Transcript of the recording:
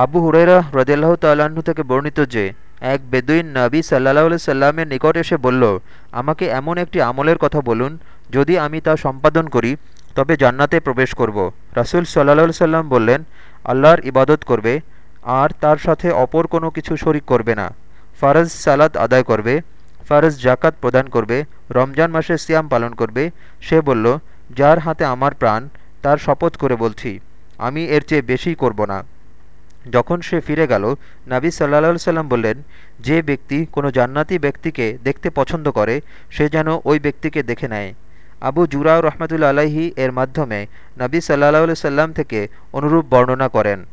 আবু হুরেরা রদিয়াল্লাহ তাল্লাহ্ন থেকে বর্ণিত যে, এক বেদুইন নবী সাল্লাহ সাল্লামের নিকট এসে বলল, আমাকে এমন একটি আমলের কথা বলুন, যদি আমি তা সম্পাদন করি, তবে জান্নাতে প্রবেশ করব। রাসুল সাল্লাহ সাল্লাম বললেন, আল্লাহর ইবাদত করবে, আর তার সাথে অপর কোনো কিছু শরিক করবে না। ফারজ সালাদ আদায় করবে, ফারজ জাকাত প্রদান করবে, রমজান মাসে সিয়াম পালন করবে। সে বলল, যার হাতে আমার প্রাণ, তার শপথ করে বলছি, আমি এর চেয়ে বেশি করব না। যখন সে ফিরে গেল, নাবি সাল্লা সাল্লাম বললেন, যে ব্যক্তি কোনো জান্নাতি ব্যক্তিকে দেখতে পছন্দ করে, সে যেন ওই ব্যক্তিকে দেখে নেয়। আবু জুরাউ রহমতুল্লা আলাহি এর মাধ্যমে নাবি সাল্লাহ সাল্লাম থেকে অনুরূপ বর্ণনা করেন।